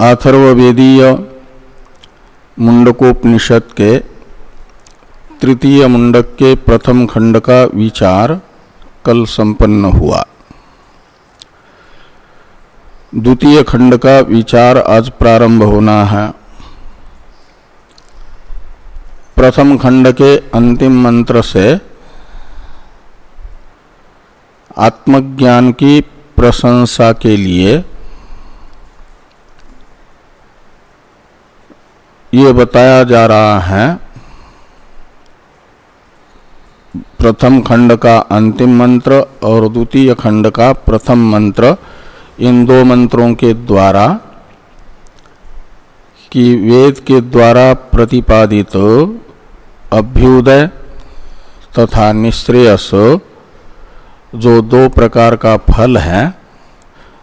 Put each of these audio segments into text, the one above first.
अथर्वेदीय मुंडकोपनिषद के तृतीय मुंडक के प्रथम खंड का विचार कल संपन्न हुआ। द्वितीय खंड का विचार आज प्रारंभ होना है। प्रथम खंड के अंतिम मंत्र से आत्मज्ञान की प्रशंसा के लिए ये बताया जा रहा है, प्रथम खंड का अंतिम मंत्र और द्वितीय खंड का प्रथम मंत्र, इन दो मंत्रों के द्वारा, कि वेद के द्वारा प्रतिपादित अभ्युदय तथा निश्रेयस, जो दो प्रकार का फल है,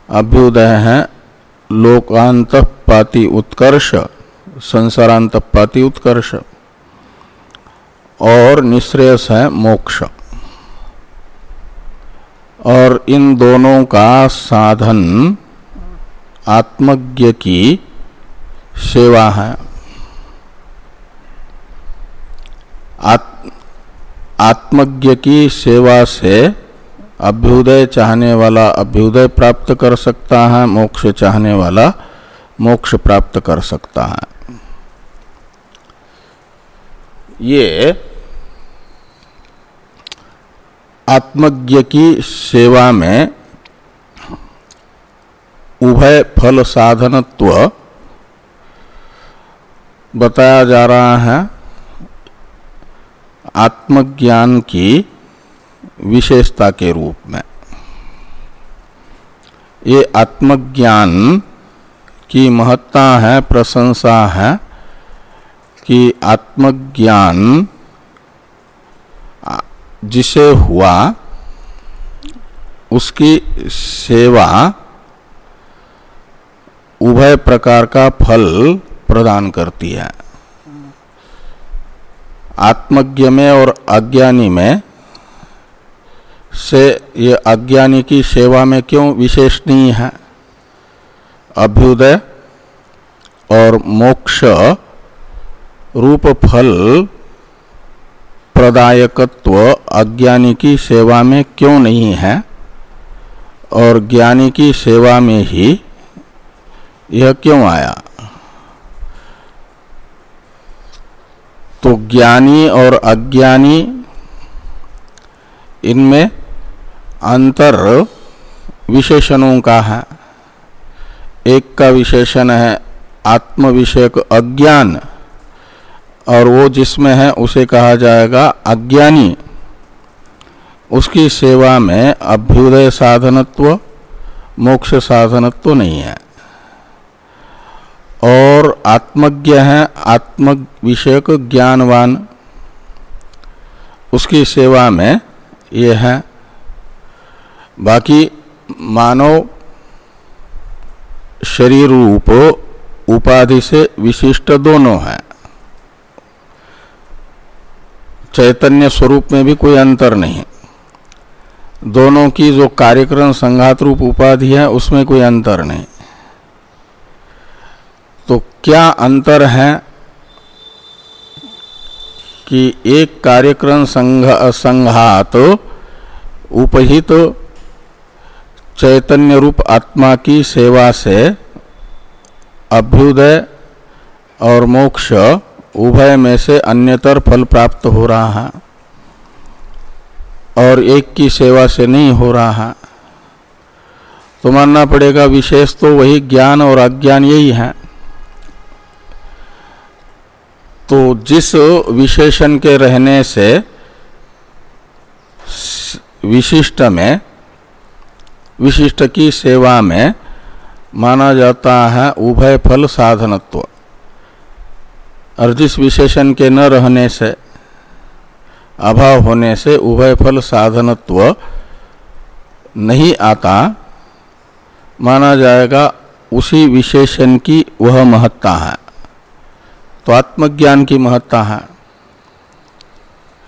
अभ्युदय है लोकांत पाति उत्कर्ष संसारांत पाति उत्कर्ष और निश्रेयस है मोक्ष। और इन दोनों का साधन आत्मज्ञ की सेवा है। आत, आत्मज्ञ की सेवा से अभ्युदय चाहने वाला अभ्युदय प्राप्त कर सकता है मोक्ष चाहने वाला मोक्ष प्राप्त कर सकता है। ये आत्मज्ञ की सेवा में उभय फल साधनत्व बताया जा रहा है। आत्मज्ञान की विशेषता के रूप में। ये आत्मज्ञान की महत्ता है, प्रशंसा है। कि आत्मज्ञान जिसे हुआ, उसकी सेवा उभय प्रकार का फल प्रदान करती है। आत्मज्ञ में और अज्ञानी में से ये अज्ञानी की सेवा में क्यों विशेष नहीं है? अभ्युदय और मोक्ष रूप फल प्रदायकत्व अज्ञानी की सेवा में क्यों नहीं है? और ज्ञानी की सेवा में ही यह क्यों आया? तो ज्ञानी और अज्ञानी इनमें अंतर विशेषणों का है। एक का विशेषण है आत्म विषयक अज्ञान। और वो जिसमें है उसे कहा जाएगा अज्ञानी। उसकी सेवा में अभ्युदय साधनत्व, मोक्ष साधनत्व नहीं है। और आत्मज्ञ है आत्म विषयक ज्ञानवान। उसकी सेवा में ये है। बाकी मानव शरीर रूप उपाधि से विशिष्ट दोनों हैं। चैतन्य स्वरूप में भी कोई अंतर नहीं दोनों की जो कार्यक्रम संघात रूप उपाधि है, उसमें कोई अंतर नहीं। तो क्या अंतर है कि एक कार्यक्रम संघ, संघात उपहित तो चैतन्य रूप आत्मा की सेवा से अभ्युदय और मोक्ष उभय में से अन्यतर फल प्राप्त हो रहा है और एक की सेवा से नहीं हो रहा। है तो मानना पड़ेगा विशेष तो वही ज्ञान और अज्ञान यही है। तो जिस विशेषण के रहने से विशिष्ट में, विशिष्ट की सेवा में माना जाता है उभय फल साधनत्व। और जिस विशेषण के न रहने से, अभाव होने से उभय फल साधनत्व नहीं आता, माना जाएगा उसी विशेषण की वह महत्ता है। तो आत्मज्ञान की महत्ता है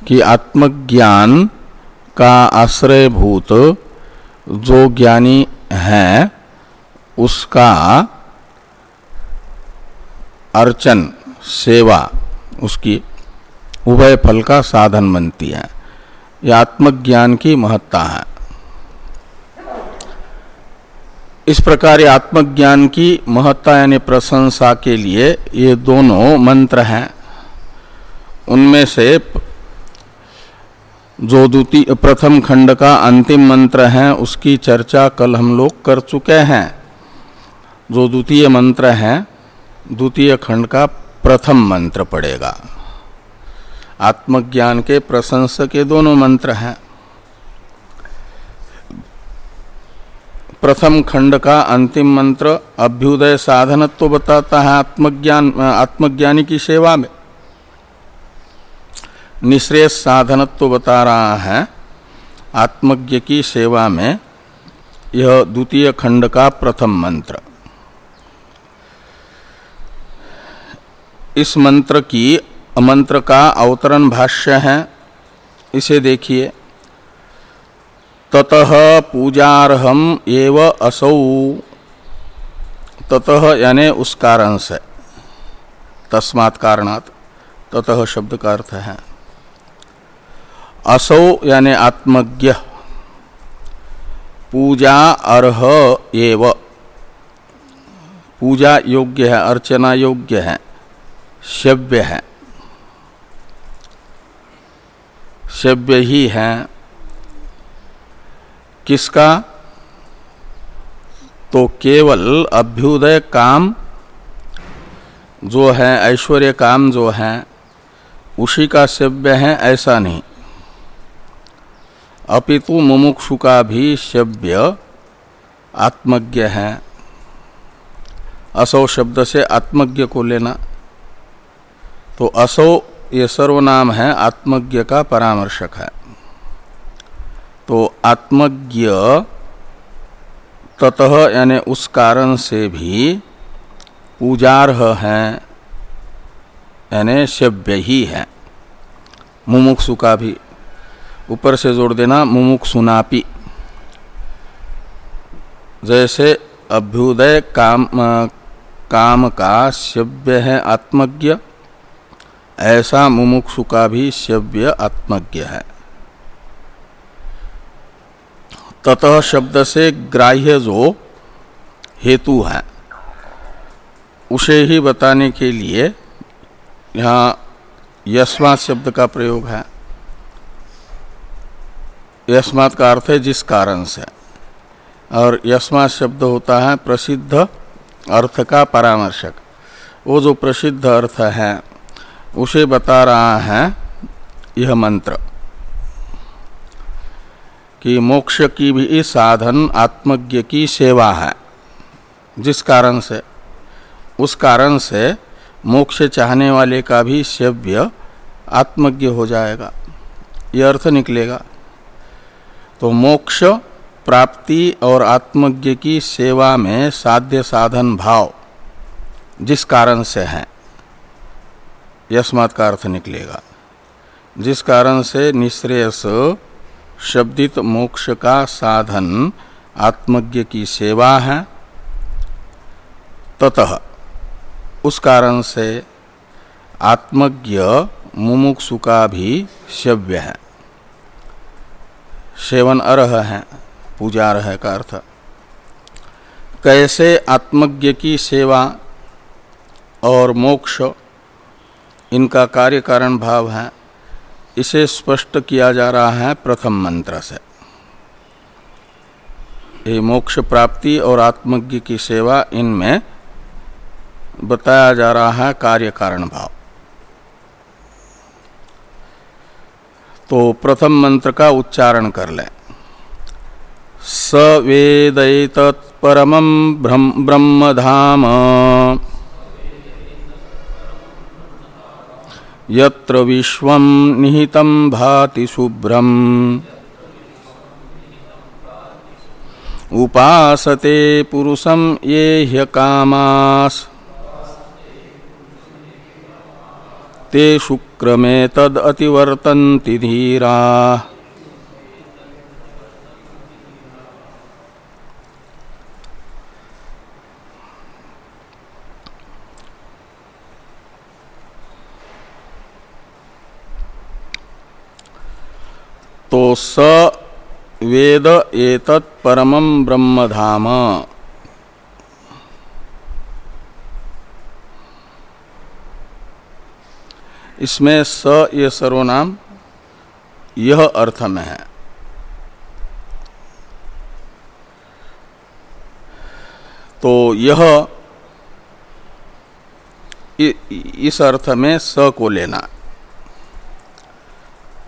कि आत्मज्ञान का आश्रयभूत जो ज्ञानी है, उसका अर्चन सेवा, उसकी उभय फल का साधन बनती है। यह आत्मज्ञान की महत्ता है। इस प्रकार आत्मज्ञान की महत्ता यानी प्रशंसा के लिए ये दोनों मंत्र हैं। उनमें से जो द्वितीय, प्रथम खंड का अंतिम मंत्र है, उसकी चर्चा कल हम लोग कर चुके हैं। जो द्वितीय मंत्र है, द्वितीय खंड का प्रथम मंत्र पड़ेगा। आत्मज्ञान के प्रशंस के दोनों मंत्र हैं। प्रथम खंड का अंतिम मंत्र अभ्युदय साधनत्व तो बताता है आत्मज्ञान, आत्मज्ञानी की सेवा में। निश्रेष साधनत्व तो बता रहा है आत्मज्ञ की सेवा में। यह द्वितीय खंड का प्रथम मंत्र। इस मंत्र की, मंत्र का अवतरण भाष्य है। इसे देखिए। ततः पूजारहम एव असौ। ततः यानी उस कारण से। तस्मात् कारणात् ततः शब्द का अर्थ है। असौ यानी आत्मज्ञ। पूजा अर्ह एव। पूजा योग्य है, अर्चना योग्य है। शव्य है। शव्य ही है। किसका? तो केवल अभ्युदय काम जो है, ऐश्वर्य काम जो है, उसी का सेव्य है, ऐसा नहीं। अपितु मुमुक्षु का भी शव्य आत्मज्ञ है। असौ शब्द से आत्मज्ञ को लेना। तो असो, ये सर्वनाम है, आत्मज्ञ का परामर्शक है। तो आत्मज्ञ ततः, यानी उस कारण से भी पूजारह है, यानी सभ्य ही है। मुमुक्षु का भी, ऊपर से जोड़ देना, मुमुक्षुनापी। जैसे अभ्युदय काम काम का सभ्य है आत्मज्ञ ऐसा मुमुक्षु का भी सव्य आत्मज्ञ है। ततः शब्द से ग्राह्य जो हेतु है, उसे ही बताने के लिए यहाँ यस्मात शब्द का प्रयोग है। यस्मात का अर्थ है जिस कारण से। और यस्मात शब्द होता है प्रसिद्ध अर्थ का परामर्शक। वो जो प्रसिद्ध अर्थ है उसे बता रहा है यह मंत्र कि मोक्ष की भी साधन आत्मज्ञ की सेवा है। जिस कारण से, उस कारण से मोक्ष चाहने वाले का भी सेव्य आत्मज्ञ हो जाएगा। यह अर्थ निकलेगा। तो मोक्ष प्राप्ति और आत्मज्ञ की सेवा में साध्य साधन भाव जिस कारण से है। यस्मात् का अर्थ निकलेगा। जिस कारण से निश्रेयस शब्दित मोक्ष का साधन आत्मज्ञ की सेवा है, ततः उस कारण से आत्मज्ञ मुमुक्षु का भी शव्य है। सेवन अर्ह है, पूजा रह का अर्थ। कैसे आत्मज्ञ की सेवा और मोक्ष इनका कार्य कारण भाव है। इसे स्पष्ट किया जा रहा है प्रथम मंत्र से। ये मोक्ष प्राप्ति और आत्मज्ञ की सेवा इनमें बताया जा रहा है कार्य कारण भाव। तो प्रथम मंत्र का उच्चारण कर लें। स वेद परम ब्रह्म धाम यत्र विश्वं निहितं भाति शुभ्रम्। उपासते पुरुषं ये ह्यकामास्। ते शुक्रमे तद अतिवर्तन्ति धीरा। स वेद एतत् परमं ब्रह्मधाम। इसमें स ये सर्वनाम, यह अर्थ में है। तो यह इस अर्थ में स को लेना।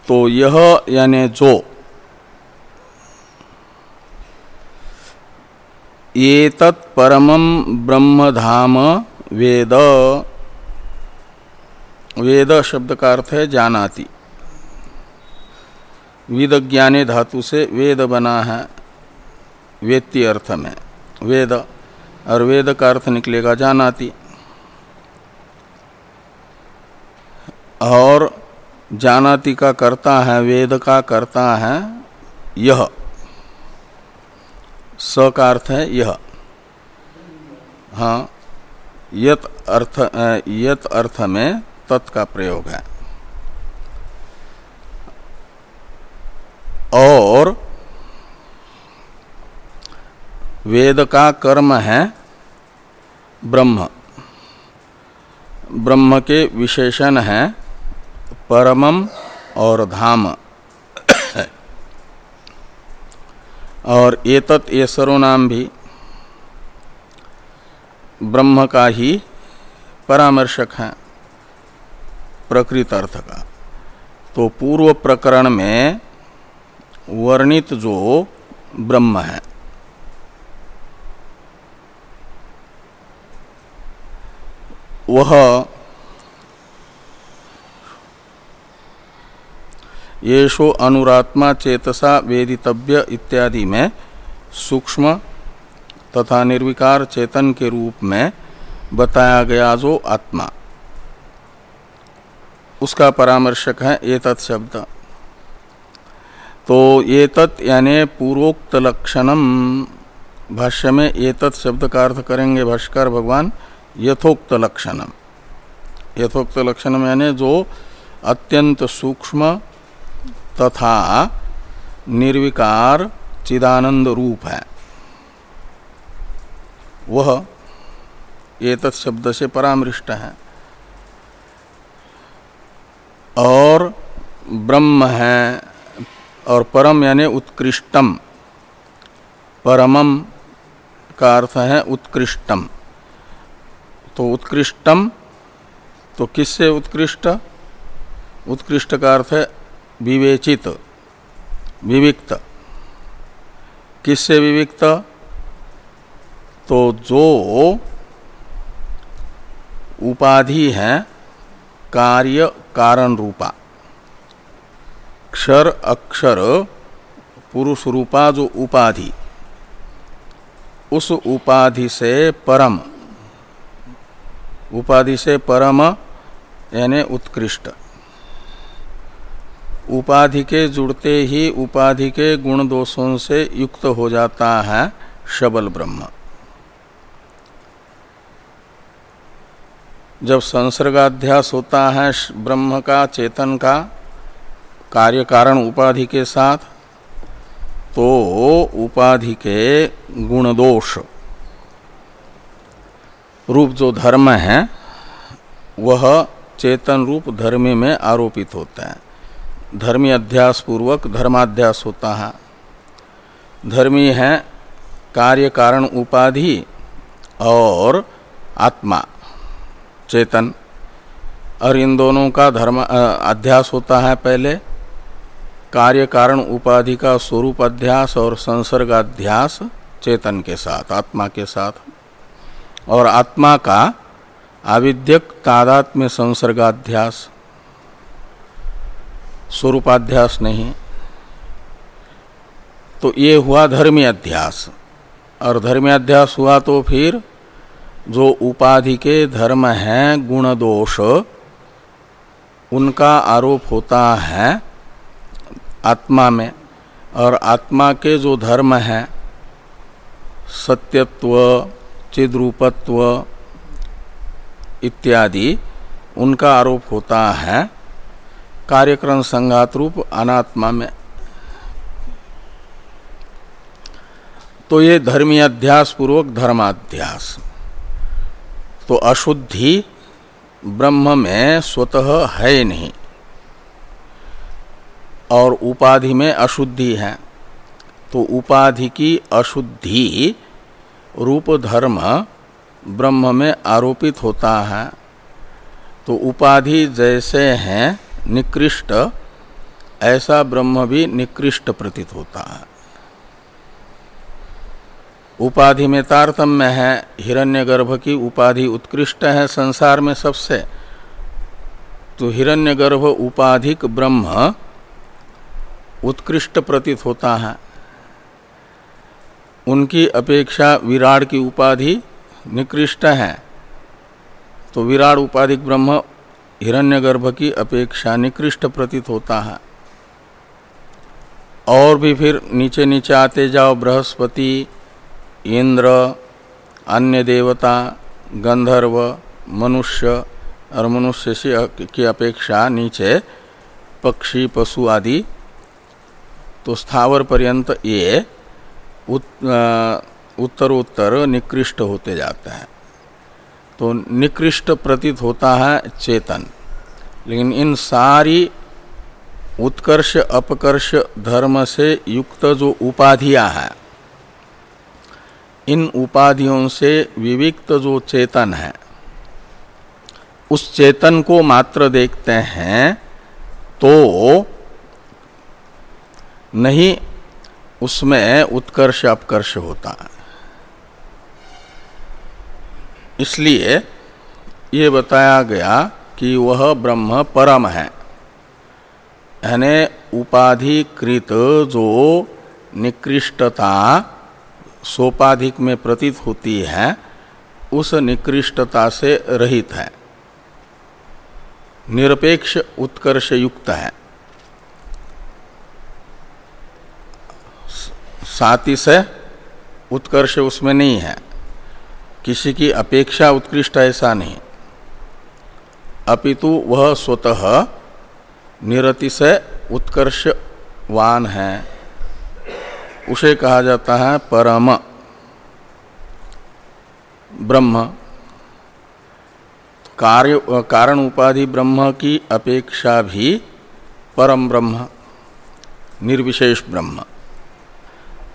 तो यह यानी जो ये तत्परम ब्रह्मधाम वेद वेद शब्द का अर्थ है जानाति। वेद ज्ञाने धातु से वेद बना है, वेत्ती अर्थ में। वेद, और वेद का अर्थ निकलेगा जानाति। और जानाति का करता है, वेद का करता है, यह। स का अर्थ है यह। हाँ यत अर्थ यत अर्थ में तत् का प्रयोग है। और वेद का कर्म है ब्रह्म। ब्रह्म के विशेषण है परमम और धाम। और एतत् ये सर्वनाम भी ब्रह्म का ही परामर्शक है प्रकृत अर्थ का। तो पूर्व प्रकरण में वर्णित जो ब्रह्म है, वह येषो अनुरात्मा चेतसा वेदितव्य इत्यादि में सूक्ष्म तथा निर्विकार चेतन के रूप में बताया गया जो आत्मा। उसका परामर्शक है ये शब्द। तो ये तत् यानी पूर्वोक्त लक्षणम। भाष्य में ये शब्द का अर्थ करेंगे भाष्कर भगवान, यथोक्त लक्षणम। यथोक्त लक्षणम यानी जो अत्यंत सूक्ष्म तथा निर्विकार चिदानंद रूप है। वह ये शब्द से परामृष्ट है। और ब्रह्म है, और परम यानी उत्कृष्टम। परमम का अर्थ है उत्कृष्टम। तो उत्कृष्टम तो किससे उत्कृष्ट? उत्कृष्ट का अर्थ है विवेचित, विविक्त। किससे विविक्त? तो जो उपाधि है, कार्य कारण रूपा। क्षर, अक्षर, पुरुष रूपा जो उपाधि। उस उपाधि से परम। उपाधि से परम, यानी उत्कृष्ट। उपाधि के जुड़ते ही उपाधि के गुण दोषों से युक्त हो जाता है शबल ब्रह्म। जब संसर्गाध्यास होता है ब्रह्म का, चेतन का कार्य कारण उपाधि के साथ तो उपाधि के गुण दोष। रूप जो धर्म है, वह चेतन रूप धर्म में आरोपित होता है। धर्मी अध्यास पूर्वक धर्माध्यास होता है। धर्मी है कार्य कारण उपाधि और आत्मा, चेतन। और इन दोनों का धर्म अध्यास होता है पहले। कार्य कारण उपाधि का स्वरूप अध्यास और संसर्गाध्यास चेतन के साथ, आत्मा के साथ। और आत्मा का आविद्यक तादात्म्य संसर्गाध्यास। स्वरूपाध्यास नहीं। तो ये हुआ धर्मी अध्यास। और धर्मी अध्यास हुआ तो फिर जो उपाधि के धर्म हैं, गुण दोष, उनका आरोप होता है आत्मा में। और आत्मा के जो धर्म हैं, सत्यत्व, चिद्रूपत्व इत्यादि, उनका आरोप होता है कार्यक्रम संघात रूप अनात्मा में। तो ये धर्मी अध्यास पूर्वक धर्माध्यास। तो अशुद्धि ब्रह्म में स्वतः है नहीं। और उपाधि में अशुद्धि है। तो उपाधि की अशुद्धि रूप धर्म ब्रह्म में आरोपित होता है। तो उपाधि जैसे हैं निकृष्ट, ऐसा ब्रह्म भी निकृष्ट प्रतीत होता है। उपाधि में तारतम्य है, हिरण्यगर्भ की उपाधि उत्कृष्ट है संसार में सबसे। तो हिरण्यगर्भ उपाधिक ब्रह्म उत्कृष्ट प्रतीत होता है। उनकी अपेक्षा विराट की उपाधि निकृष्ट है। तो विराट उपाधिक ब्रह्म हिरण्यगर्भ की अपेक्षा निकृष्ट प्रतीत होता है। और भी फिर नीचे नीचे आते जाओ, बृहस्पति, इंद्र, अन्य देवता, गंधर्व, मनुष्य, और मनुष्य से की अपेक्षा नीचे पक्षी, पशु आदि। तो स्थावर पर्यंत ये उत्तरोत्तर निकृष्ट होते जाते हैं। तो निकृष्ट प्रतीत होता है चेतन। लेकिन इन सारी उत्कर्ष, अपकर्ष धर्म से युक्त जो उपाधियाँ हैं, इन उपाधियों से विविक्त जो चेतन है, उस चेतन को मात्र देखते हैं तो नहीं उसमें उत्कर्ष, अपकर्ष होता है। इसलिए ये बताया गया कि वह ब्रह्म परम है। यानी उपाधिकृत जो निकृष्टता सोपाधिक में प्रतीत होती है, उस निकृष्टता से रहित है। निरपेक्ष उत्कर्ष युक्त है। साथी से उत्कर्ष उसमें नहीं है। किसी की अपेक्षा उत्कृष्ट ऐसा नहीं। अपितु वह स्वतः निरति से उत्कर्षवान है। उसे कहा जाता है परम। ब्रह्म। कार्य, कारण उपाधि ब्रह्म की अपेक्षा भी परम ब्रह्म, निर्विशेष ब्रह्म।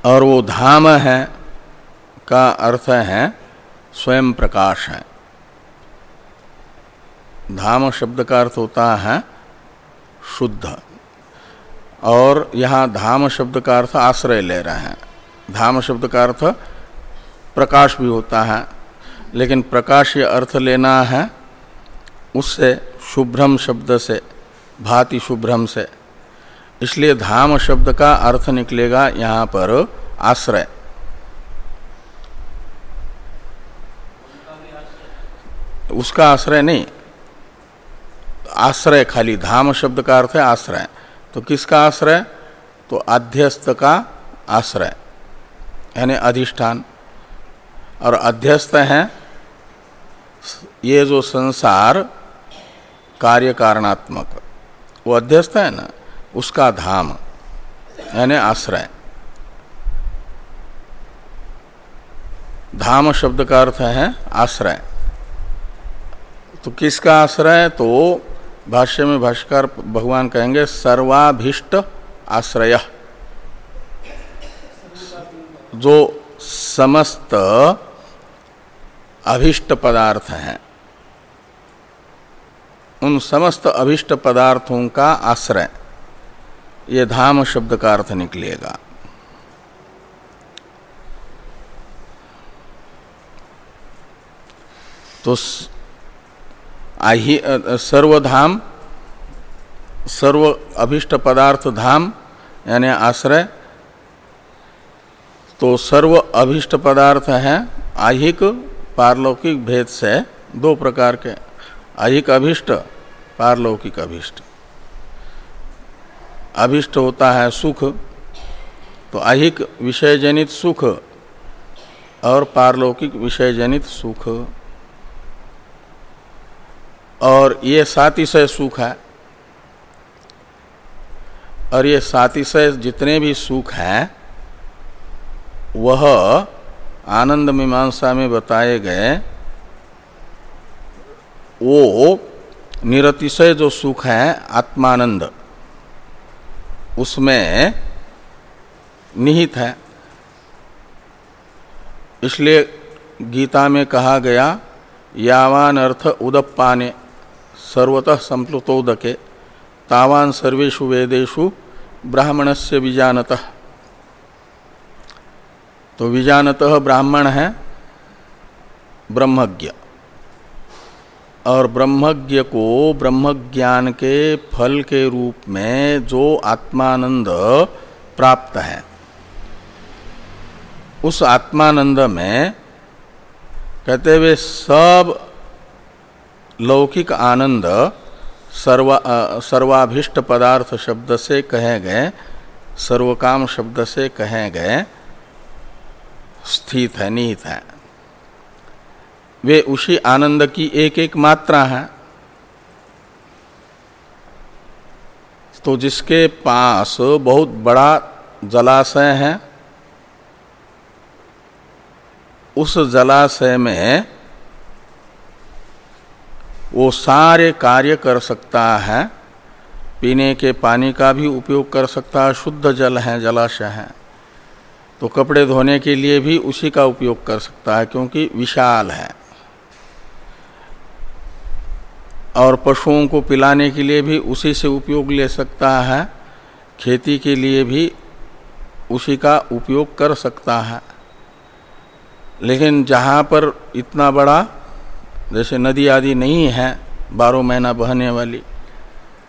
और वो धाम है का अर्थ है स्वयं प्रकाश है। धाम शब्द का अर्थ होता है शुद्ध। और यहाँ धाम शब्द का अर्थ आश्रय ले रहे हैं। धाम शब्द का अर्थ प्रकाश भी होता है, लेकिन प्रकाश ये अर्थ लेना है उससे, शुभ्रम शब्द से, भाति शुभ्रम से। इसलिए धाम शब्द का अर्थ निकलेगा यहाँ पर आश्रय। उसका आश्रय नहीं। आश्रय खाली धाम शब्द का अर्थ है आश्रय। तो किसका आश्रय? तो अध्यस्त का आश्रय, यानी अधिष्ठान। और अध्यस्त है ये जो संसार कार्य कारणात्मक वो अध्यस्त है ना? उसका धाम, यानी आश्रय। धाम शब्द का अर्थ है आश्रय। तो किसका आश्रय तो भाष्य में भाष्कर भगवान कहेंगे, सर्वाभिष्ट आश्रय। जो समस्त अभिष्ट पदार्थ हैं, उन समस्त अभिष्ट पदार्थों का आश्रय, ये धाम शब्द का अर्थ निकलेगा। तो आही सर्वधाम, सर्व अभिष्ट पदार्थ धाम, यानी आश्रय तो सर्व अभिष्ट पदार्थ हैं, आहिक पारलौकिक भेद से, दो प्रकार के, आहिक अभिष्ट, पारलौकिक अभिष्ट। अभिष्ट होता है सुख तो आहिक विषय जनित सुख और पारलौकिक विषय जनित सुख। और ये सातिशय सुख है। और ये सातिशय जितने भी सुख हैं, वह आनंद मीमांसा में बताए गए, वो निरतिशय जो सुख है, आत्मानंद, उसमें निहित है। इसलिए गीता में कहा गया यावान अर्थ उदप्पाने। सर्वतः संप्लुतोदके। तावान सर्वेशु वेदेशु ब्राह्मण से विजानतः। तो विजानतः ब्राह्मण है, ब्रह्मज्ञ। और ब्रह्मज्ञ को ब्रह्मज्ञान के फल के रूप में जो आत्मानंद प्राप्त है, उस आत्मानंद में कहते हुए सब लौकिक आनंद सर्वा सर्वाभिष्ट पदार्थ शब्द से कहे गए, सर्वकाम शब्द से कहे गए, स्थित है, निहित है। वे उसी आनंद की एक एक मात्रा है। तो जिसके पास बहुत बड़ा जलाशय है, उस जलाशय में वो सारे कार्य कर सकता है, पीने के पानी का भी उपयोग कर सकता है, शुद्ध जल है, जलाशय है। तो कपड़े धोने के लिए भी उसी का उपयोग कर सकता है, क्योंकि विशाल है। और पशुओं को पिलाने के लिए भी उसी से उपयोग ले सकता है, खेती के लिए भी उसी का उपयोग कर सकता है। लेकिन जहाँ पर इतना बड़ा जैसे नदी आदि नहीं है, बारह महीना बहने वाली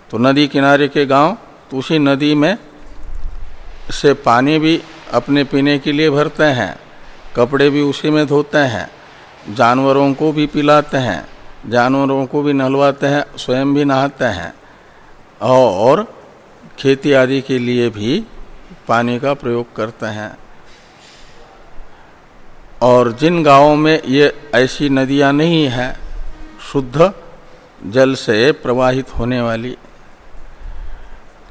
तो नदी किनारे के गाँव तो उसी नदी में से पानी भी अपने पीने के लिए भरते हैं, कपड़े भी उसी में धोते हैं, जानवरों को भी पिलाते हैं, जानवरों को भी नहलवाते हैं, स्वयं भी नहाते हैं, और खेती आदि के लिए भी पानी का प्रयोग करते हैं। और जिन गाँवों में ये ऐसी नदियाँ नहीं हैं, शुद्ध जल से प्रवाहित होने वाली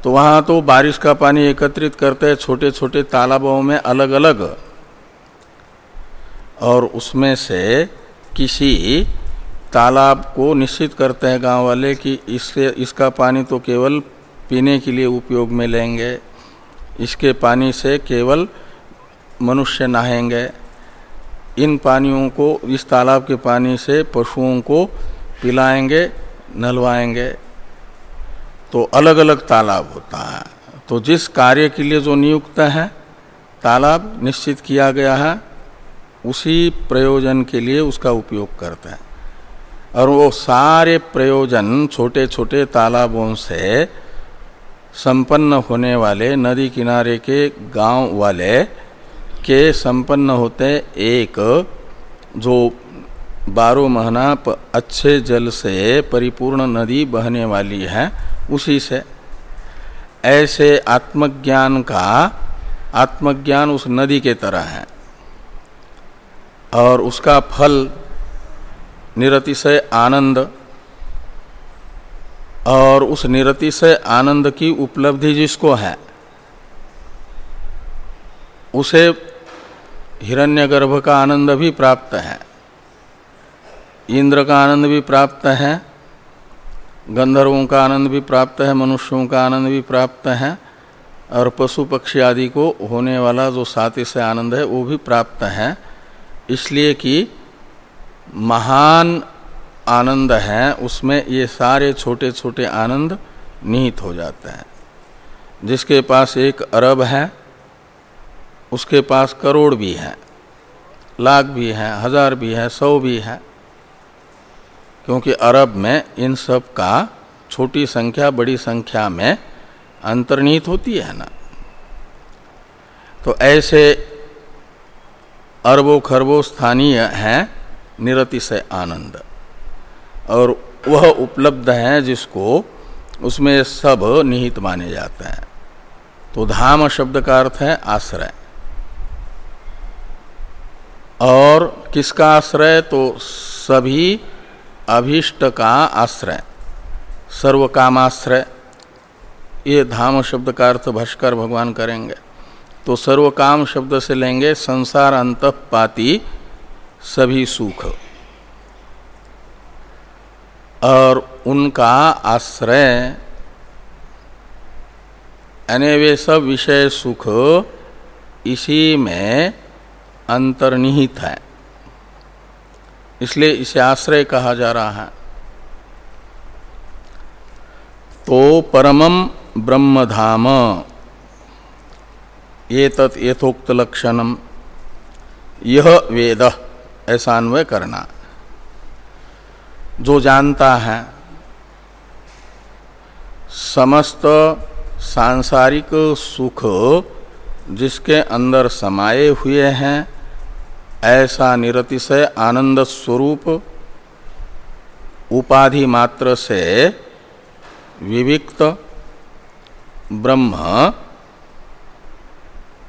तो वहाँ तो बारिश का पानी एकत्रित करते हैं छोटे छोटे तालाबों में अलग अलग और उसमें से किसी तालाब को निश्चित करते हैं गाँव वाले कि इससे, इसका पानी तो केवल पीने के लिए उपयोग में लेंगे, इसके पानी से केवल मनुष्य नहाएँगे। इन पानियों को, इस तालाब के पानी से पशुओं को पिलाएँगे, नलवाएँगे। तो अलग अलग तालाब होता है। तो जिस कार्य के लिए जो नियुक्त है, तालाब निश्चित किया गया है, उसी प्रयोजन के लिए उसका उपयोग करते हैं। और वो सारे प्रयोजन छोटे छोटे तालाबों से संपन्न होने वाले नदी किनारे के गाँव वाले के संपन्न होते एक, जो बारह महीना अच्छे जल से परिपूर्ण नदी बहने वाली है, उसी से। ऐसे आत्मज्ञान का, आत्मज्ञान उस नदी के तरह है। और उसका फल निरतिशय आनंद, और उस निरतिशय आनंद की उपलब्धि जिसको है, उसे हिरण्यगर्भ का आनंद भी प्राप्त है। इंद्र का आनंद भी प्राप्त है। गंधर्वों का आनंद भी प्राप्त है। मनुष्यों का आनंद भी प्राप्त है। और पशु पक्षी आदि को होने वाला जो साथी से आनंद है, वो भी प्राप्त है। इसलिए कि महान आनंद है, उसमें ये सारे छोटे छोटे आनंद निहित हो जाते हैं। जिसके पास एक अरब है उसके पास करोड़ भी है, लाख भी है, हज़ार भी है, सौ भी है, क्योंकि अरब में इन सब का छोटी संख्या, बड़ी संख्या में अंतर्निहित होती है ना। तो ऐसे अरबों खरबों स्थानीय हैं निरतिशय आनंद। और वह उपलब्ध है जिसको उसमें सब निहित माने जाते हैं। तो धाम शब्द का अर्थ है आश्रय। और किसका आश्रय? तो सभी अभीष्ट का आश्रय सर्व कामाश्रय ये धाम शब्द का अर्थ भाष्कर भगवान करेंगे। तो सर्व काम शब्द से लेंगे, संसार अंतपाती सभी सुख। और उनका आश्रय यानी वे सब विषय सुख, इसी में अंतर्निहित है। इसलिए इसे आश्रय कहा जा रहा है। तो परमम ब्रह्मधाम। ये तत् यथोक्त लक्षणम यह वेद। ऐसा अन्वय करना। जो जानता है, समस्त सांसारिक सुख जिसके अंदर समाये हुए हैं ऐसा निरतिशय आनंद स्वरूप उपाधि मात्र से विविक्त ब्रह्म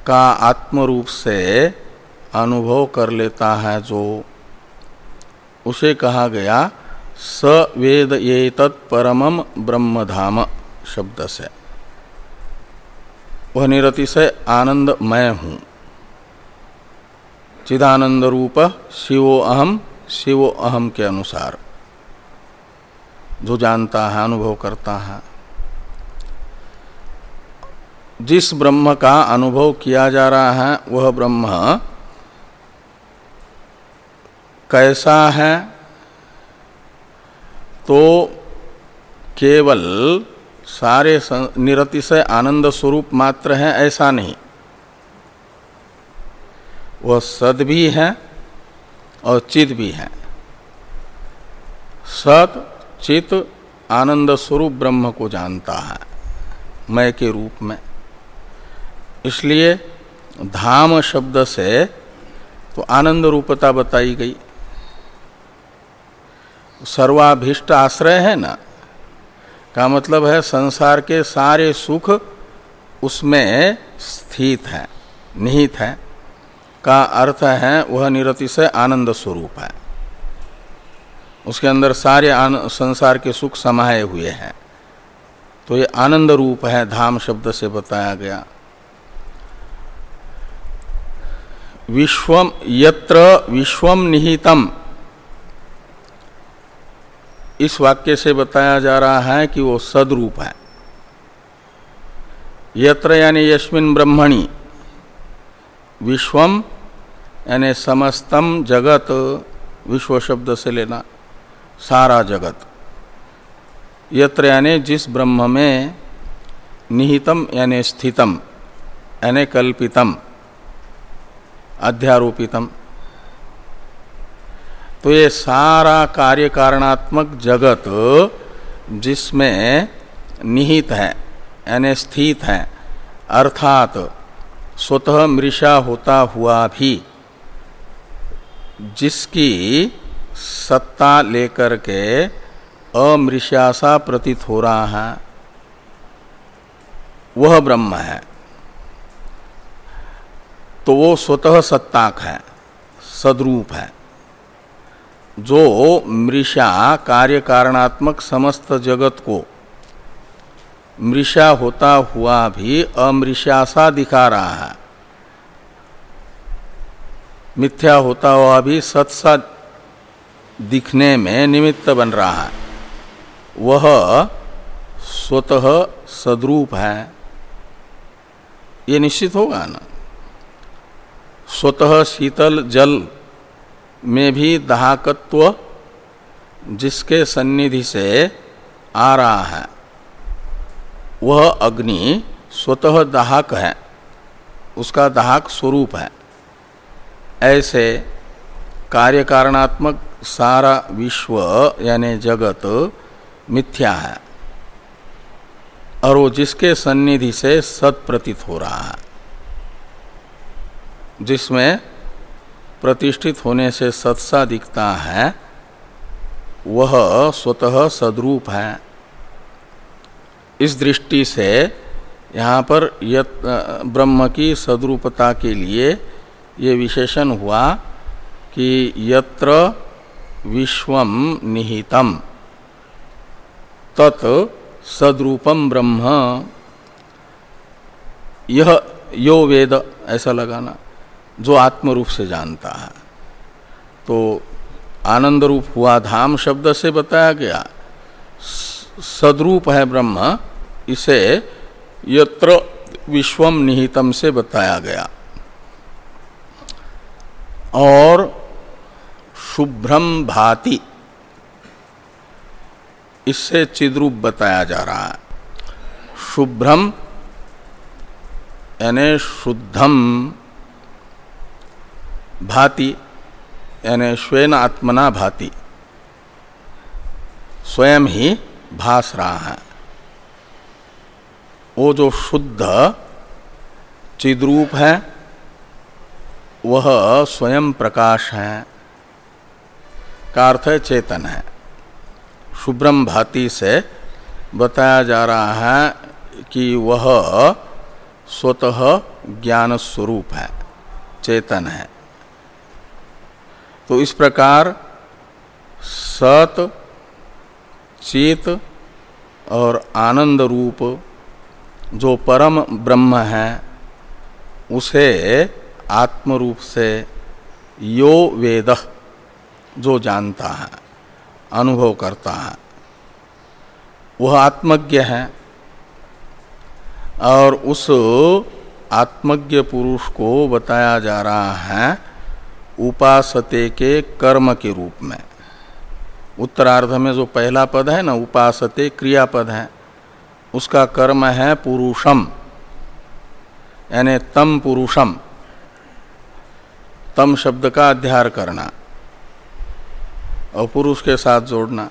का आत्म रूप से अनुभव कर लेता है जो उसे कहा गया स वेद ये तत्परम ब्रह्मधाम शब्द से। वह निरति से आनंदमय हूँ। चिदानंद रूप शिवो अहम शिवो अहम के अनुसार। जो जानता है, अनुभव करता है। जिस ब्रह्म का अनुभव किया जा रहा है, वह ब्रह्म कैसा है? तो केवल सारे निरतिशय आनंद स्वरूप मात्र है, ऐसा नहीं। वह सद भी है और चित भी है। सत चित, आनंद स्वरूप ब्रह्म को जानता है, मय के रूप में। इसलिए धाम शब्द से तो आनंद रूपता बताई गई। सर्वाभिष्ट आश्रय है ना? का मतलब है संसार के सारे सुख उसमें स्थित है, निहित है। का अर्थ है, वह निरति से आनंद स्वरूप है। उसके अंदर सारे संसार के सुख समाये हुए हैं। तो ये आनंद रूप है, धाम शब्द से बताया गया। विश्वम, यत्र विश्वम निहितम। इस वाक्य से बताया जा रहा है कि वो सदरूप है। यत्र यानी यस्मिन ब्रह्मणि। विश्वम यानी समस्तम जगत, विश्व शब्द से लेना, सारा जगत। यत्र यानी जिस ब्रह्म में निहितम यानी स्थितम, यानी कल्पितम, अध्यारोपितम तो ये सारा कार्य कारणात्मक जगत जिसमें निहित है, यानी स्थित है, अर्थात स्वतः मृषा होता हुआ भी जिसकी सत्ता लेकर के अमृषासा प्रतीत हो रहा है, वह ब्रह्म है। तो वो स्वतः सत्ताक है, सदरूप है। जो मृषा कार्य कारणात्मक समस्त जगत को मृषा होता हुआ भी अमृषासा दिखा रहा है। मिथ्या होता हुआ भी सत्सा दिखने में निमित्त बन रहा है। वह स्वतः सद्रूप है। ये निश्चित होगा ना? स्वतः शीतल जल में भी दाहकत्व जिसके सन्निधि से आ रहा है, वह अग्नि स्वतः दाहक है, उसका दाहक स्वरूप है। ऐसे कार्य कारणात्मक सारा विश्व, यानी जगत, मिथ्या है। और वो जिसके सन्निधि से सत प्रतीत हो रहा है, जिसमें प्रतिष्ठित होने से सत्सा दिखता है, वह स्वतः सद्रूप है। इस दृष्टि से यहाँ पर यत, ब्रह्म की सदरूपता के लिए ये विशेषण हुआ कि यत्र विश्वम निहितम, तत् सद्रूपम ब्रह्म। यह यो वेद, ऐसा लगाना, जो आत्म रूप से जानता है। तो आनंद रूप हुआ धाम शब्द से बताया गया सदरूप है ब्रह्म, इसे यत्र विश्वम निहितम से बताया गया। और शुभ्रम भाति। इससे चिद्रूप बताया जा रहा है। शुभ्रम, यानी शुद्धम भाति, यानी स्वयं आत्मना भाति। स्वयं ही भास रहा है। वो जो शुद्ध, चिद्रूप है वह स्वयं प्रकाश है का अर्थ चेतन है। शुभ्रम भाति से बताया जा रहा है कि वह स्वतः ज्ञान स्वरूप है, चेतन है। तो इस प्रकार सत, चित और आनंद रूप जो परम ब्रह्म है, उसे आत्म रूप से यो वेद जो जानता है, अनुभव करता है, वह आत्मज्ञ है। और उस आत्मज्ञ पुरुष को बताया जा रहा है उपासते के कर्म के रूप में। उत्तरार्ध में जो पहला पद है ना, उपासते क्रियापद है, उसका कर्म है पुरुषम, यानी तम पुरुषम। तम शब्द का अध्यार करना और पुरुष के साथ जोड़ना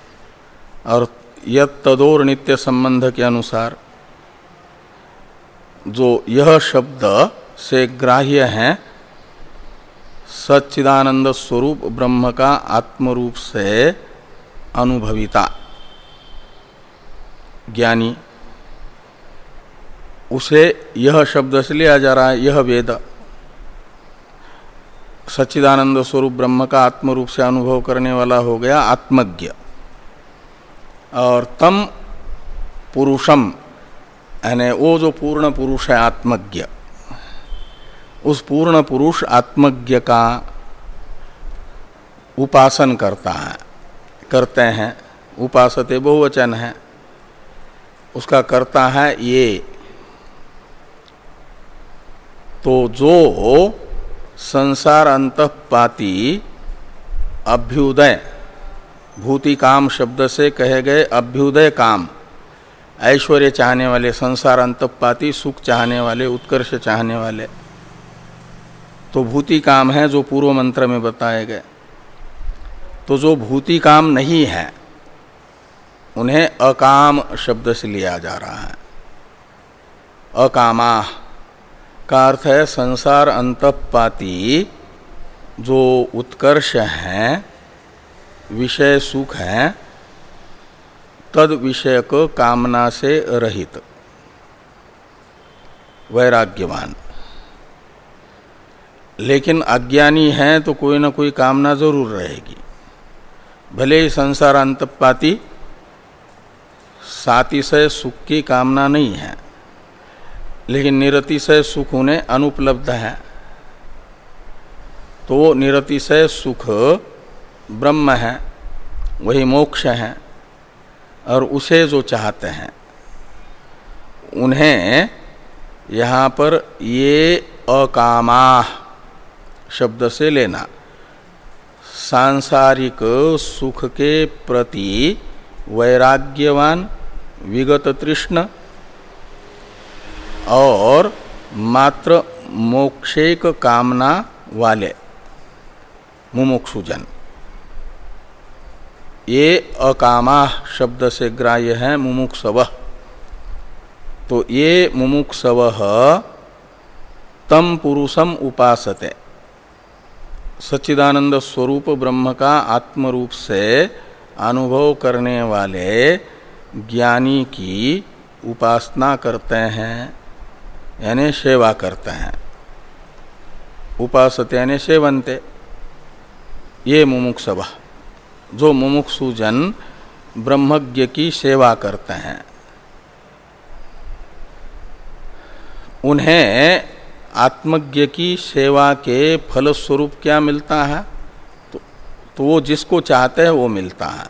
और यद तदोर नित्य संबंध के अनुसार जो यह शब्द से ग्राह्य है, सच्चिदानंद स्वरूप ब्रह्म का आत्मरूप से अनुभविता। ज्ञानी, उसे यह शब्द से लिया जा रहा है, यह वेद। सच्चिदानंद स्वरूप ब्रह्म का आत्म रूप से अनुभव करने वाला हो गया आत्मज्ञ। और तम पुरुषम, यानी वो जो पूर्ण पुरुष है आत्मज्ञ, उस पूर्ण पुरुष आत्मज्ञ का उपासन करता है, करते हैं, उपासते बहुवचन है, उसका करता है ये। तो जो संसार अंतपाती अभ्युदय। भूति काम शब्द से कहे गए अभ्युदय काम। ऐश्वर्य चाहने वाले संसार अंतपाती सुख चाहने वाले, उत्कर्ष चाहने वाले। तो भूति काम है जो पूर्व मंत्र में बताए गए। तो जो भूति काम नहीं है, उन्हें अकाम शब्द से लिया जा रहा है। अकामा का अर्थ है संसार अंतपाती, जो उत्कर्ष है, विषय सुख है, तद विषयक कामना से रहित। वैराग्यवान। लेकिन अज्ञानी है तो कोई ना कोई कामना ज़रूर रहेगी। भले ही संसार अंतपाती, सातिशय सुख की कामना नहीं है। लेकिन निरतिशय सुख उन्हें अनुपलब्ध है। तो निरतिशय सुख ब्रह्म है, वही मोक्ष है, और उसे जो चाहते हैं, उन्हें यहाँ पर ये अकामा शब्द से लेना, सांसारिक सुख के प्रति वैराग्यवान, विगत तृष्ण और मात्र मोक्षेक कामना वाले मुमुक्षुजन। ये अकामा शब्द से ग्राह्य है मुमुक्षव। तो ये मुमुक्षव तम पुरुषम उपासते। सच्चिदानंद स्वरूप ब्रह्म का आत्म रूप से अनुभव करने वाले ज्ञानी की उपासना करते हैं। यानी सेवा करते हैं। उपासते यानी सेवनते ये मुमुक्षवा जो मुमुक्षुजन ब्रह्मज्ञ की सेवा करते हैं। उन्हें आत्मज्ञ की सेवा के फल स्वरूप क्या मिलता है? तो, तो वो जिसको चाहते हैं वो मिलता है।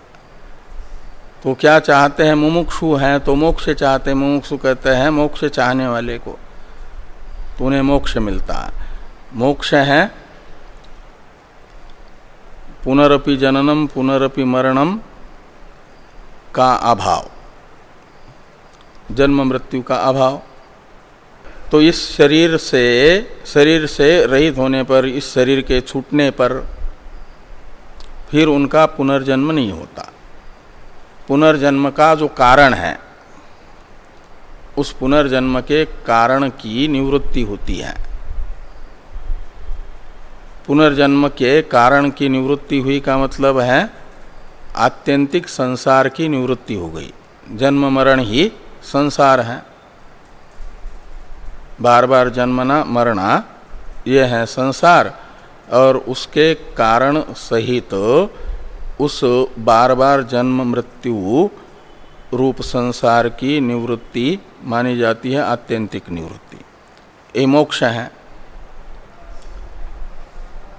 तो क्या चाहते हैं मुमुक्षु हैं? तो मोक्ष चाहते हैं। मुमुक्षु कहते हैं मोक्ष चाहने वाले को। तो उन्हें मोक्ष मिलता है। मोक्ष है पुनरपि जननम, पुनरपि मरणम का अभाव। जन्म मृत्यु का अभाव। तो इस शरीर से शरीर से रहित होने पर, इस शरीर के छूटने पर फिर उनका पुनर्जन्म नहीं होता। पुनर्जन्म का जो कारण है उस पुनर्जन्म के कारण की निवृत्ति होती है। पुनर्जन्म के कारण की निवृत्ति हुई का मतलब है, आत्यंतिक संसार की निवृत्ति हो गई। जन्म मरण ही संसार है। बार बार जन्मना मरना ये है संसार, और उसके कारण सहित उस बार बार जन्म मृत्यु रूप संसार की निवृत्ति मानी जाती है आत्यंतिक निवृत्ति। ये मोक्ष है।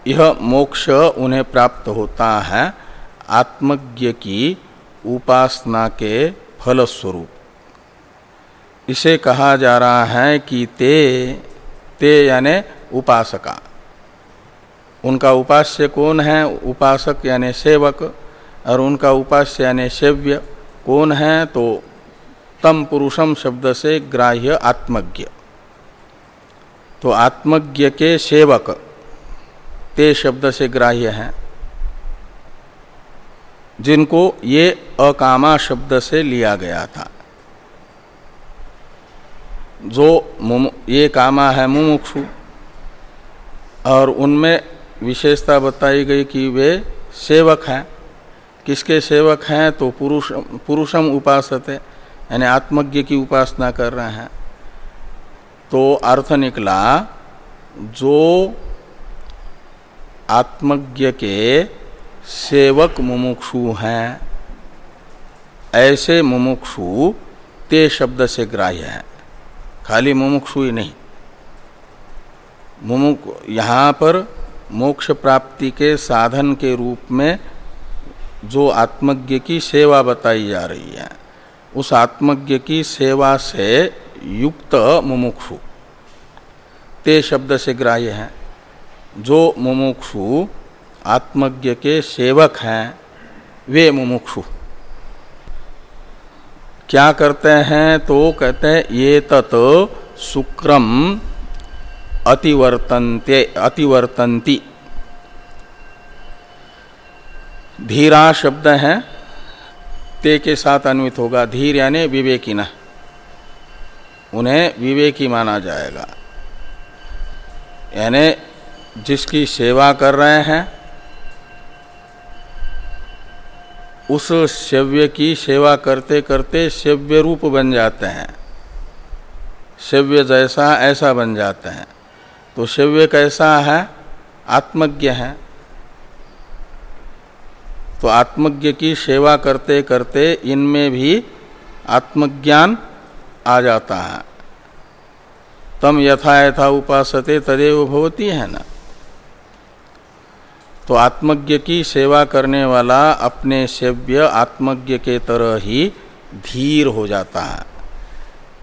यह मोक्ष उन्हें प्राप्त होता है आत्मज्ञ की उपासना के फलस्वरूप। इसे कहा जा रहा है कि ते ते यानि उपासका। उनका उपास्य कौन है? उपासक यानि सेवक। और उनका उपास्य यानि सेव्य कौन है? तो तम पुरुषम शब्द से ग्राह्य आत्मज्ञ। तो आत्मज्ञ के सेवक, ते शब्द से ग्राह्य हैं, जिनको ये अकामा शब्द से लिया गया था। जो ये कामा है मुमुक्षु, और उनमें विशेषता बताई गई कि वे सेवक हैं। किसके सेवक हैं? तो पुरुष, पुरुषम उपासते। यानी आत्मज्ञ की उपासना कर रहे हैं तो अर्थ निकला, जो आत्मज्ञ के सेवक मुमुक्षु हैं, ऐसे मुमुक्षु ते शब्द से ग्राह्य है। खाली मुमुक्षु ही नहीं। मुमुक्ष यहाँ पर मोक्ष प्राप्ति के साधन के रूप में जो आत्मज्ञ की सेवा बताई जा रही है उस आत्मज्ञ की सेवा से युक्त मुमुक्षु। ते शब्द से ग्राह्य है। जो मुमुक्षु, आत्मज्ञ के सेवक हैं, वे मुमुक्षु। क्या करते हैं? तो कहते हैं, ये तत् शुक्रम अतिवर्तन्ते, अतिवर्तन्ति। धीरा शब्द है। ते के साथ अन्वित होगा, धीर यानी विवेकी न। उन्हें विवेकी माना जाएगा। यानी जिसकी सेवा कर रहे हैं, उस सेव्य की सेवा करते करते सेव्य रूप बन जाते हैं। सेव्य जैसा ऐसा बन जाते हैं। तो सेव्य कैसा है? आत्मज्ञ है। तो आत्मज्ञ की सेवा करते करते इनमें भी आत्मज्ञान आ जाता है। तम यथा यथा उपासते तदेव भवती, है ना? तो आत्मज्ञ की सेवा करने वाला अपने सेव्य आत्मज्ञ के तरह ही धीर हो जाता है।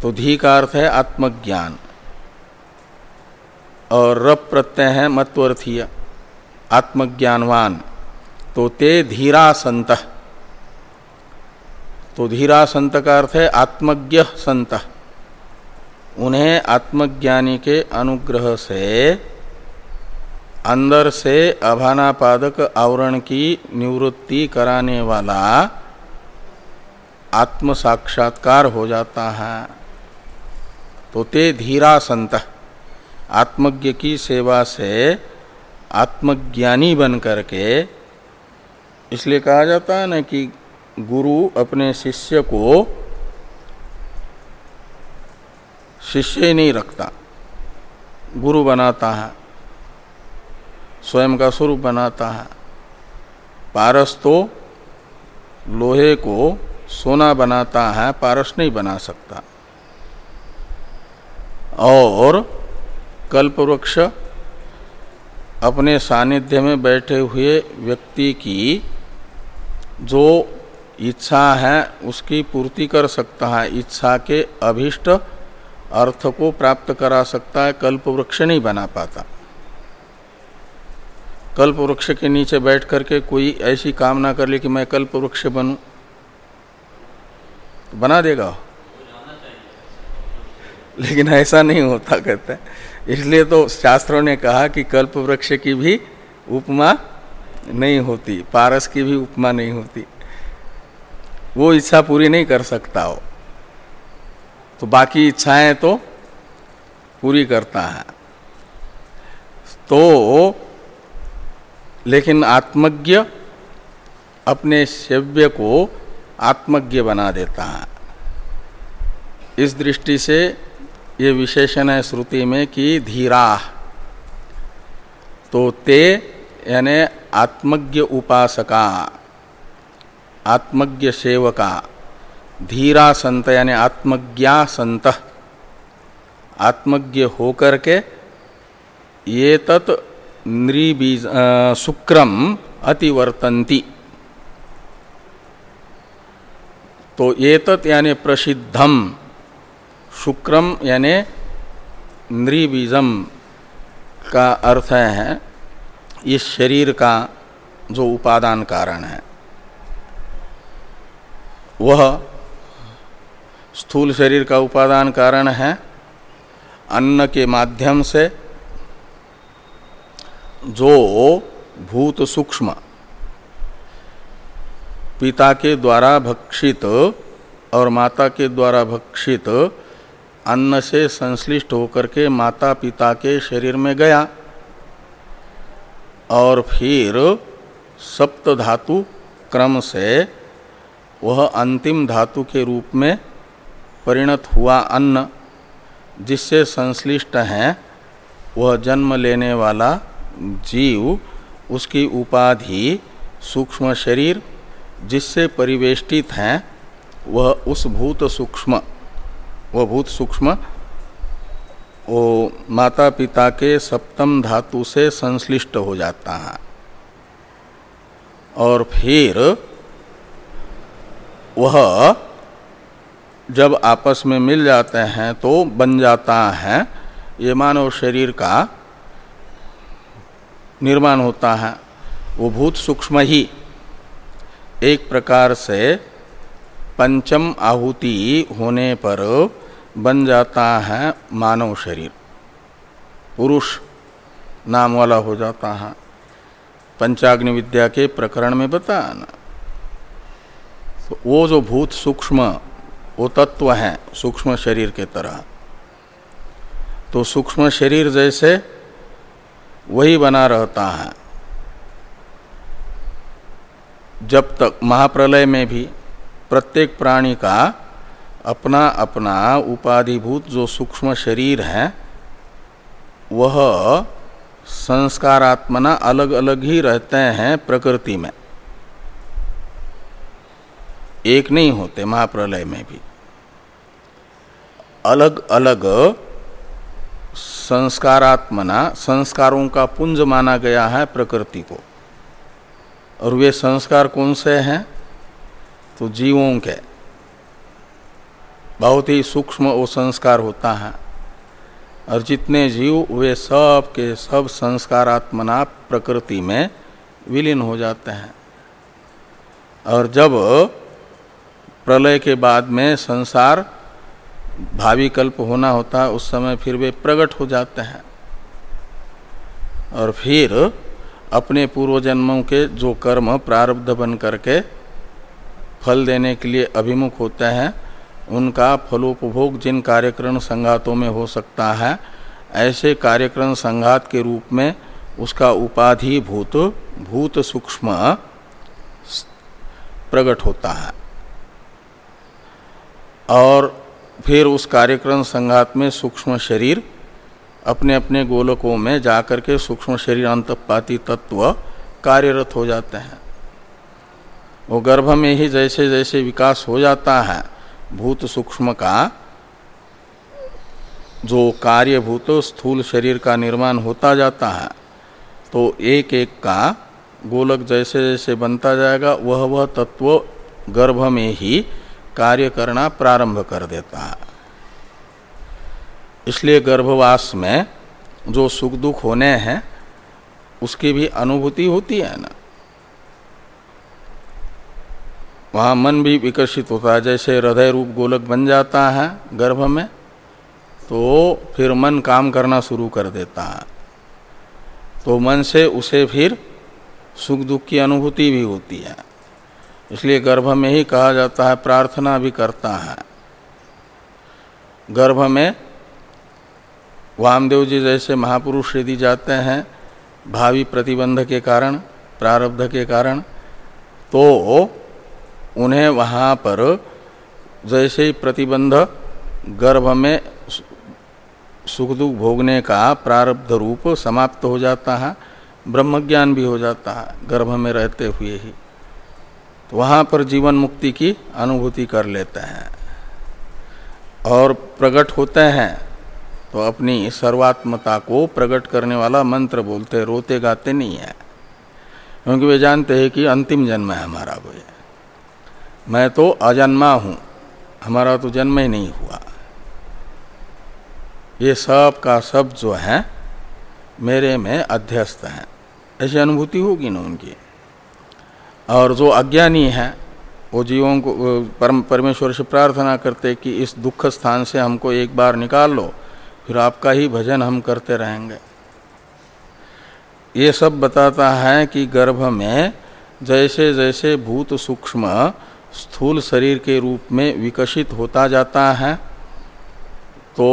तो धी का अर्थ है आत्मज्ञान। और रप प्रत्यय है मत्वर्थीय, आत्मज्ञानवान। तो ते धीरा संत तो धीरा संत का अर्थ है आत्मज्ञ संत। उन्हें आत्मज्ञानी के अनुग्रह से, अंदर से अभानापादक आवरण की निवृत्ति कराने वाला आत्म साक्षात्कार हो जाता है। तो ते धीरा संत आत्मज्ञ की सेवा से आत्मज्ञानी बन करके इसलिए कहा जाता है ना कि गुरु अपने शिष्य को शिष्य ही नहीं रखता, गुरु बनाता है, स्वयं का स्वरूप बनाता है। पारस तो लोहे को सोना बनाता है, पारस नहीं बना सकता। और कल्प वृक्ष अपने सानिध्य में बैठे हुए व्यक्ति की जो इच्छा है, उसकी पूर्ति कर सकता है। इच्छा के अभिष्ट अर्थ को प्राप्त करा सकता है, कल्प वृक्ष नहीं बना पाता। कल्प वृक्ष के नीचे बैठ करके कोई ऐसी कामना कर ले कि मैं कल्प वृक्ष बनूं। तो बना देगा? लेकिन ऐसा नहीं होता, कहते इसलिए तो शास्त्रों ने कहा कि कल्प वृक्ष की भी उपमा नहीं होती, पारस की भी उपमा नहीं होती। वो इच्छा पूरी नहीं कर सकता हो तो बाकी इच्छाएँ तो पूरी करता है। तो लेकिन आत्मज्ञ अपने सेव्य को आत्मज्ञ बना देता है। इस दृष्टि से ये विशेषण है श्रुति में कि धीरा। तो ते यानी आत्मज्ञ उपासका, आत्मज्ञ सेवका, धीरा संत यानी आत्मज्ञा संत, आत्मज्ञ होकर के ये तत् नृबीज शुक्रम अतिवर्तंती तो ये तत् यानी प्रसिद्धम शुक्रम यानी नृबीजम का अर्थ है इस शरीर का जो उपादान कारण है, वह स्थूल शरीर का उपादान कारण है। अन्न के माध्यम से जो भूत सूक्ष्म पिता के द्वारा भक्षित और माता के द्वारा भक्षित अन्न से संश्लिष्ट होकर के माता पिता के शरीर में गया। और फिर सप्त धातु क्रम से वह अंतिम धातु के रूप में परिणत हुआ अन्न, जिससे संश्लिष्ट हैं, वह जन्म लेने वाला जीव, उसकी उपाधि, सूक्ष्म शरीर, जिससे परिवेष्टित हैं, वह उस भूत सूक्ष्म, वह भूत सूक्ष्म वो माता पिता के सप्तम धातु से संश्लिष्ट हो जाता है। और फिर वह जब आपस में मिल जाते हैं तो बन जाता है। ये मानव शरीर का निर्माण होता है। वो भूत सूक्ष्म ही एक प्रकार से पंचम आहुति होने पर बन जाता है मानव शरीर। पुरुष नाम वाला हो जाता है। पंचाग्नि विद्या के प्रकरण में बताया ना। तो वो जो भूत सूक्ष्म, वो तत्व है सूक्ष्म शरीर के तरह। तो सूक्ष्म शरीर जैसे वही बना रहता है। जब तक महाप्रलय में भी प्रत्येक प्राणी का अपना अपना उपाधिभूत जो सूक्ष्म शरीर है, वह संस्कारात्मना अलग अलग ही रहते हैं प्रकृति में। एक नहीं होते महाप्रलय में भी। अलग अलग संस्कारात्मना, संस्कारों का पुंज माना गया है प्रकृति को। और वे संस्कार कौन से हैं? तो जीवों के। बहुत ही सूक्ष्म वो संस्कार होता है। और जितने जीव, वे सब के सब संस्कारात्मना प्रकृति में विलीन हो जाते हैं। और जब प्रलय के बाद में संसार भावी कल्प होना होता है उस समय फिर वे प्रकट हो जाते हैं। और फिर अपने पूर्व जन्मों के जो कर्म प्रारब्ध बन करके फल देने के लिए अभिमुख होते हैं उनका फलोपभोग जिन कार्यक्रम संघातों में हो सकता है, ऐसे कार्यक्रम संघात के रूप में उसका उपाधि भूत भूत सूक्ष्म प्रकट होता है। और फिर उस कार्यक्रम संघात में सूक्ष्म शरीर अपने अपने गोलकों में जाकर के सूक्ष्म शरीर अंतपाती तत्व कार्यरत हो जाते हैं। वो गर्भ में ही जैसे जैसे विकास हो जाता है भूत सूक्ष्म का जो कार्यभूत स्थूल शरीर का निर्माण होता जाता है तो एक एक का गोलक जैसे जैसे बनता जाएगा, वह वह तत्व गर्भ में ही कार्य करना प्रारंभ कर देता है। इसलिए गर्भवास में जो सुख दुख होने हैं, उसकी भी अनुभूति होती है ना। वहाँ मन भी विकसित होता है। जैसे हृदय रूप गोलक बन जाता है गर्भ में तो फिर मन काम करना शुरू कर देता है। तो मन से उसे फिर सुख दुख की अनुभूति भी होती है। इसलिए गर्भ में ही कहा जाता है, प्रार्थना भी करता है। गर्भ में वामदेव जी जैसे महापुरुष यदि जाते हैं, भावी प्रतिबंध के कारण, प्रारब्ध के कारण तो उन्हें वहाँ पर जैसे ही प्रतिबंध गर्भ में सुख दुख भोगने का प्रारब्ध रूप समाप्त हो जाता है, ब्रह्मज्ञान भी हो जाता है गर्भ में रहते हुए ही। तो वहाँ पर जीवन मुक्ति की अनुभूति कर लेते हैं और प्रकट होते हैं। तो अपनी सर्वात्मता को प्रकट करने वाला मंत्र बोलते रोते गाते नहीं है। क्योंकि वे जानते हैं कि अंतिम जन्म है हमारा कोई मैं तो अजन्मा हूँ। हमारा तो जन्म ही नहीं हुआ। ये सब का सब जो है, मेरे में अध्यस्त है। ऐसी अनुभूति होगी ना उनकी। और जो अज्ञानी है, वो जीवों को परम, परमेश्वर से प्रार्थना करते कि इस दुख स्थान से हमको एक बार निकाल लो, फिर आपका ही भजन हम करते रहेंगे। ये सब बताता है कि गर्भ में जैसे जैसे भूत सूक्ष्म स्थूल शरीर के रूप में विकसित होता जाता है तो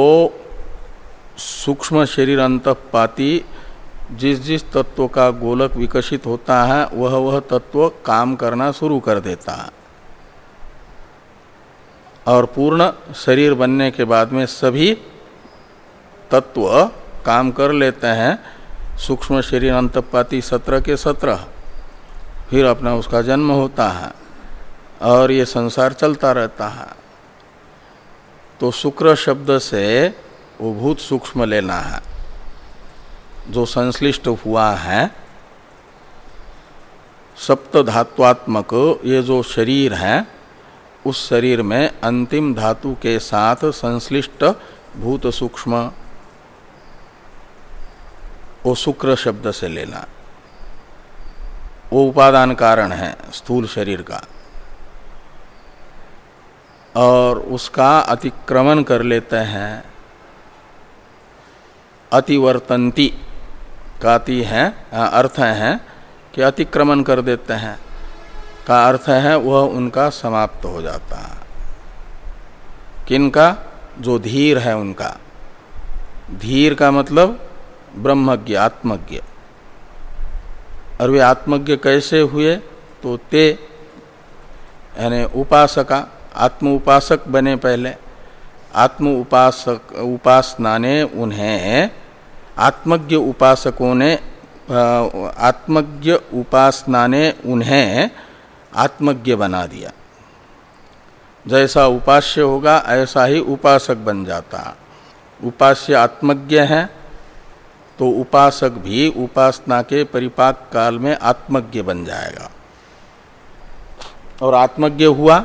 सूक्ष्म शरीर अंतपाती जिस जिस तत्व का गोलक विकसित होता है, वह वह तत्व काम करना शुरू कर देता है। और पूर्ण शरीर बनने के बाद में सभी तत्व काम कर लेते हैं, सूक्ष्म शरीर अंतपाती सत्रह के सत्रह, फिर अपना उसका जन्म होता है। और ये संसार चलता रहता है। तो शुक्र शब्द से वो भूत सूक्ष्म लेना है। जो संश्लिष्ट हुआ है सप्त धात्वात्मक ये जो शरीर है, उस शरीर में अंतिम धातु के साथ संश्लिष्ट भूत सूक्ष्म वो शुक्र शब्द से लेना। वो उपादान कारण है स्थूल शरीर का। और उसका अतिक्रमण कर लेते हैं। अतिवर्तंती काती है अर्थ है कि अतिक्रमण कर देते हैं। का अर्थ है वह उनका समाप्त हो जाता है। किनका जो धीर है उनका। धीर का मतलब ब्रह्मज्ञ, आत्मज्ञ। और वे आत्मज्ञ कैसे हुए? तो ते, यानी उपासका आत्म उपासक बने पहले। आत्म उपासक उपासना ने उन्हें आत्मज्ञ उपासकों ने आत्मज्ञ उपासना ने उन्हें आत्मज्ञ बना दिया। जैसा उपास्य होगा, ऐसा ही उपासक बन जाता। उपास्य आत्मज्ञ है तो उपासक भी उपासना के परिपाक काल में आत्मज्ञ बन जाएगा। और आत्मज्ञ हुआ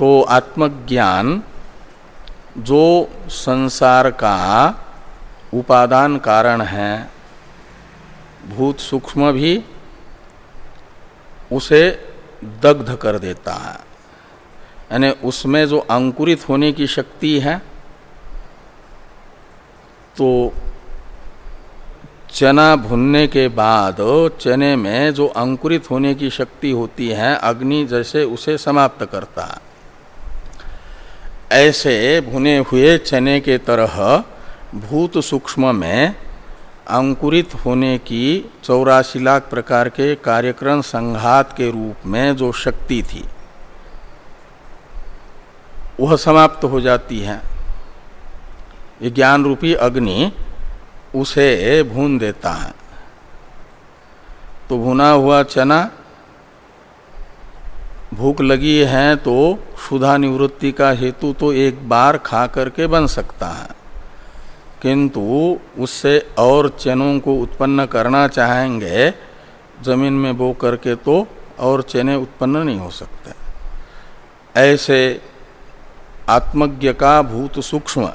तो आत्मज्ञान जो संसार का उपादान कारण है, भूत सूक्ष्म भी उसे दग्ध कर देता है। यानी उसमें जो अंकुरित होने की शक्ति है तो चना भुनने के बाद चने में जो अंकुरित होने की शक्ति होती है, अग्नि जैसे उसे समाप्त करता है। ऐसे भुने हुए चने के तरह भूत सूक्ष्म में अंकुरित होने की चौरासी लाख प्रकार के कार्यक्रम संघात के रूप में जो शक्ति थी, वह समाप्त हो जाती है। ये ज्ञान रूपी अग्नि उसे भून देता है। तो भुना हुआ चना भूख लगी है तो क्षुधा निवृत्ति का हेतु तो एक बार खा करके बन सकता है। किंतु उससे और चनों को उत्पन्न करना चाहेंगे, ज़मीन में बो करके तो और चने उत्पन्न नहीं हो सकते। ऐसे आत्मज्ञ का भूत सूक्ष्म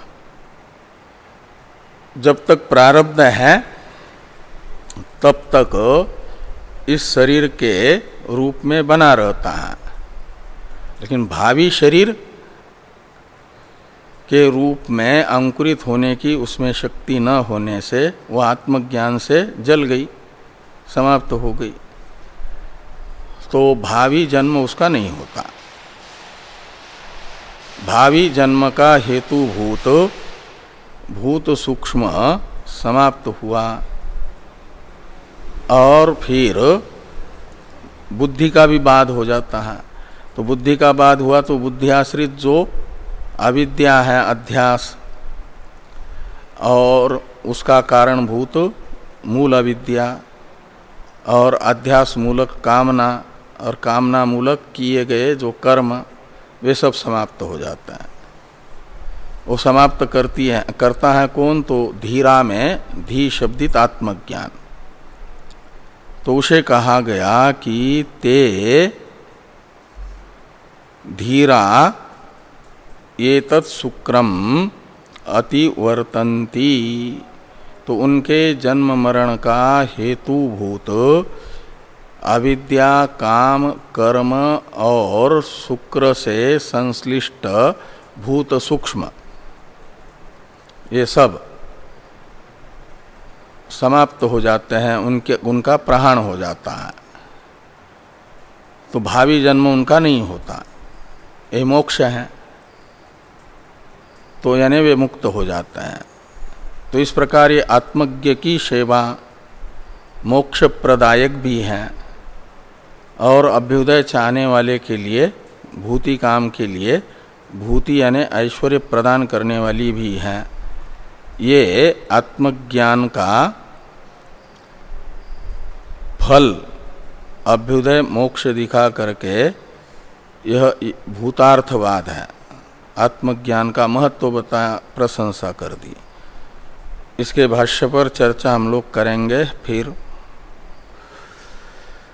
जब तक प्रारब्ध है, तब तक इस शरीर के रूप में बना रहता है। लेकिन भावी शरीर के रूप में अंकुरित होने की उसमें शक्ति न होने से वह आत्मज्ञान से जल गई, समाप्त हो गई। तो भावी जन्म उसका नहीं होता। भावी जन्म का हेतु भूत भूत सूक्ष्म समाप्त हुआ। और फिर बुद्धि का भी बाद हो जाता है। तो बुद्धि का बाद हुआ तो बुद्धि आश्रित जो अविद्या है, अध्यास, और उसका कारणभूत मूल अविद्या और अध्यास मूलक कामना और कामना मूलक किए गए जो कर्म, वे सब समाप्त हो जाता है। वो समाप्त करती है, करता है कौन? तो धीरा में धी शब्दित आत्मज्ञान। तो उसे कहा गया कि ते धीरा ये तत्सुक्रम अतिवर्तंती तो उनके जन्म मरण का हेतुभूत अविद्या, काम, कर्म और शुक्र से संश्लिष्ट भूत सूक्ष्म। ये सब समाप्त हो जाते हैं, उनके, उनका प्रहाण हो जाता है। तो भावी जन्म उनका नहीं होता। ये मोक्ष है तो यानी वे मुक्त हो जाते हैं। तो इस प्रकार ये आत्मज्ञ की सेवा मोक्ष प्रदायक भी है और अभ्युदय चाहने वाले के लिए, भूति काम के लिए, भूति यानी ऐश्वर्य प्रदान करने वाली भी है। ये आत्मज्ञान का फल अभ्युदय मोक्ष दिखा करके यह भूतार्थवाद है। आत्मज्ञान का महत्व बताया प्रशंसा कर दी। इसके भाष्य पर चर्चा हम लोग करेंगे, फिर